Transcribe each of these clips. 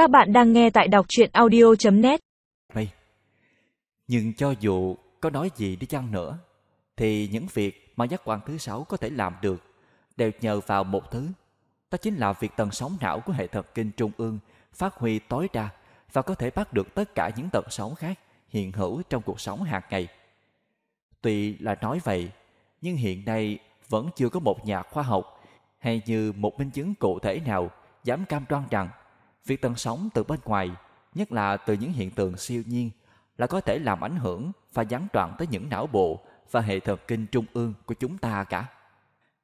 Các bạn đang nghe tại đọc truyện audio.net Mày Nhưng cho dù có nói gì đi chăng nữa, thì những việc mà giác quan thứ sáu có thể làm được đều nhờ vào một thứ. Đó chính là việc tần sóng não của hệ thần kinh trung ương phát huy tối đa và có thể bắt được tất cả những tần sóng khác hiện hữu trong cuộc sống hàng ngày. Tuy là nói vậy, nhưng hiện nay vẫn chưa có một nhà khoa học hay như một minh chứng cụ thể nào dám cam đoan rằng việc tần sóng từ bên ngoài, nhất là từ những hiện tượng siêu nhiên, là có thể làm ảnh hưởng và gián đoạn tới những não bộ và hệ thần kinh trung ương của chúng ta cả.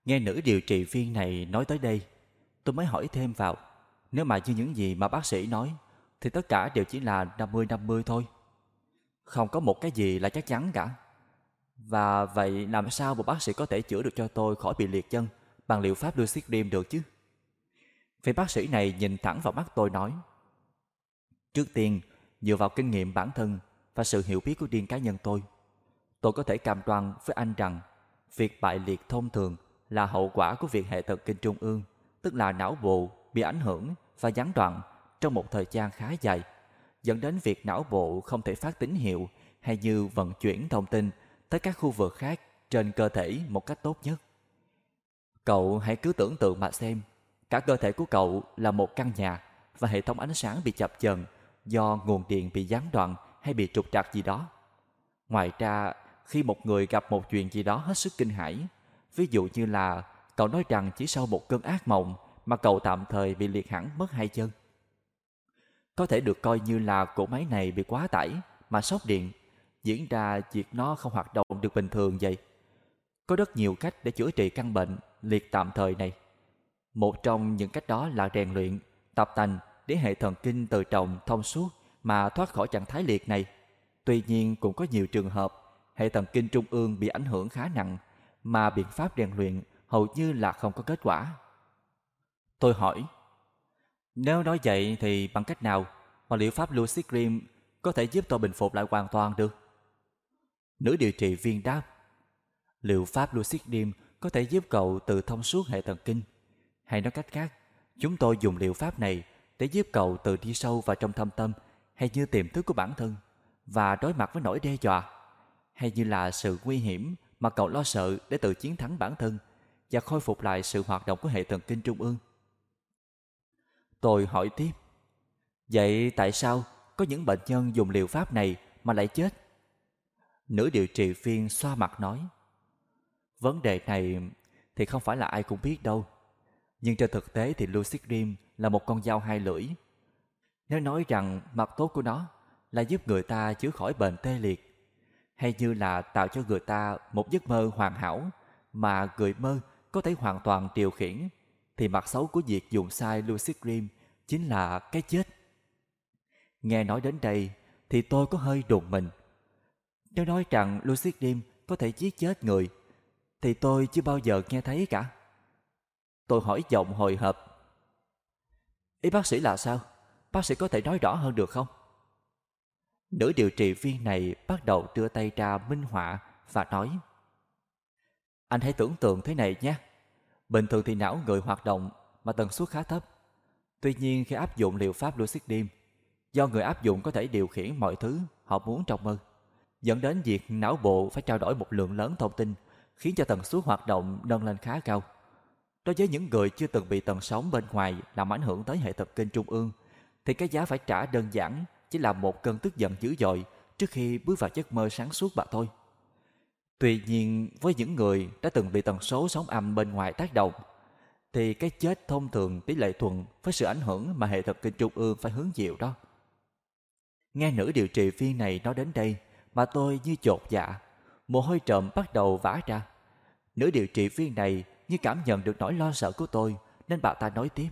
Nghe nữ điều trị viên này nói tới đây, tôi mới hỏi thêm vào, nếu mà như những gì mà bác sĩ nói, thì tất cả đều chỉ là 50-50 thôi. Không có một cái gì là chắc chắn cả. Và vậy làm sao một bác sĩ có thể chữa được cho tôi khỏi bị liệt chân bằng liệu pháp lucid dream được chứ? Vị bác sĩ này nhìn thẳng vào mắt tôi nói Trước tiên, dựa vào kinh nghiệm bản thân và sự hiểu biết của riêng cá nhân tôi, tôi có thể cam đoan với anh rằng việc bại liệt thông thường là hậu quả của việc hệ thần kinh trung ương, tức là não bộ bị ảnh hưởng và gián đoạn trong một thời gian khá dài, dẫn đến việc não bộ không thể phát tín hiệu hay như vận chuyển thông tin tới các khu vực khác trên cơ thể một cách tốt nhất. Cậu hãy cứ tưởng tượng mà xem, cả cơ thể của cậu là một căn nhà và hệ thống ánh sáng bị chập chờn do nguồn điện bị gián đoạn hay bị trục trặc gì đó. Ngoài ra, khi một người gặp một chuyện gì đó hết sức kinh hãi, ví dụ như là cậu nói rằng chỉ sau một cơn ác mộng mà cậu tạm thời bị liệt hẳn mất hai chân. Có thể được coi như là cỗ máy này bị quá tải mà sốc điện, diễn ra việc nó không hoạt động được bình thường vậy. Có rất nhiều cách để chữa trị căn bệnh liệt tạm thời này. Một trong những cách đó là rèn luyện, tập tành để hệ thần kinh từ trọng thông suốt mà thoát khỏi trạng thái liệt này. Tuy nhiên cũng có nhiều trường hợp hệ thần kinh trung ương bị ảnh hưởng khá nặng mà biện pháp rèn luyện hầu như là không có kết quả. Tôi hỏi, nếu nói vậy thì bằng cách nào mà liệu pháp Lucid Dream có thể giúp tôi bình phục lại hoàn toàn được? Nữ điều trị viên đáp, liệu pháp Lucid Dream có thể giúp cậu tự thông suốt hệ thần kinh. Hay nói cách khác, chúng tôi dùng liệu pháp này để giúp cậu tự đi sâu vào trong thâm tâm hay như tiềm thức của bản thân và đối mặt với nỗi đe dọa hay như là sự nguy hiểm mà cậu lo sợ để tự chiến thắng bản thân và khôi phục lại sự hoạt động của hệ thần kinh trung ương. Tôi hỏi tiếp, vậy tại sao có những bệnh nhân dùng liệu pháp này mà lại chết? Nữ điều trị viên xoa mặt nói, vấn đề này thì không phải là ai cũng biết đâu. Nhưng trên thực tế thì Lucid Dream là một con dao hai lưỡi. Nếu nói rằng mặt tốt của nó là giúp người ta chữa khỏi bệnh tê liệt, hay như là tạo cho người ta một giấc mơ hoàn hảo mà người mơ có thể hoàn toàn điều khiển, thì mặt xấu của việc dùng sai Lucid Dream chính là cái chết. Nghe nói đến đây thì tôi có hơi đùng mình. Nếu nói rằng Lucid Dream có thể giết chết người, thì tôi chưa bao giờ nghe thấy cả. Tôi hỏi giọng hồi hộp. Ý bác sĩ là sao? Bác sĩ có thể nói rõ hơn được không? Nữ điều trị viên này bắt đầu đưa tay ra minh họa và nói Anh hãy tưởng tượng thế này nhé. Bình thường thì não người hoạt động mà tần suất khá thấp. Tuy nhiên khi áp dụng liệu pháp Lucid Dream, do người áp dụng có thể điều khiển mọi thứ họ muốn trong mơ, dẫn đến việc não bộ phải trao đổi một lượng lớn thông tin khiến cho tần suất hoạt động nâng lên khá cao. Đối với những người chưa từng bị tần sóng bên ngoài làm ảnh hưởng tới hệ thần kinh trung ương, thì cái giá phải trả đơn giản chỉ là một cơn tức giận dữ dội trước khi bước vào giấc mơ sáng suốt mà thôi. Tuy nhiên, với những người đã từng bị tần số sóng âm bên ngoài tác động, thì cái chết thông thường tỷ lệ thuận với sự ảnh hưởng mà hệ thần kinh trung ương phải hứng chịu đó. Nghe nữ điều trị viên này nói đến đây mà tôi như chột dạ, mồ hôi trộm bắt đầu vã ra. Nữ điều trị viên này như cảm nhận được nỗi lo sợ của tôi nên bà ta nói tiếp.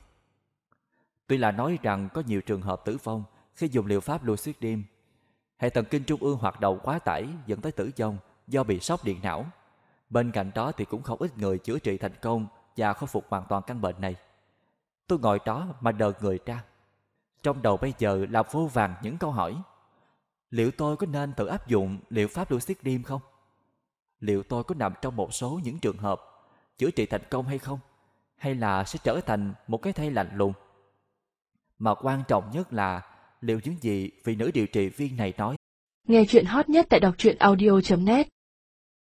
Tuy là nói rằng có nhiều trường hợp tử vong khi dùng liệu pháp lùi suyết đêm, hệ thần kinh trung ương hoạt động quá tải dẫn tới tử vong do bị sốc điện não. Bên cạnh đó thì cũng không ít người chữa trị thành công và khôi phục hoàn toàn căn bệnh này. Tôi ngồi đó mà đờ người ra. Trong đầu bây giờ là vô vàng những câu hỏi. Liệu tôi có nên tự áp dụng liệu pháp Lucid Dream không? Liệu tôi có nằm trong một số những trường hợp chữa trị thành công hay không? Hay là sẽ trở thành một cái thây lạnh lùng? Mà quan trọng nhất là, liệu những gì vị nữ điều trị viên này nói Nghe chuyện hot nhất tại đọc truyện audio.net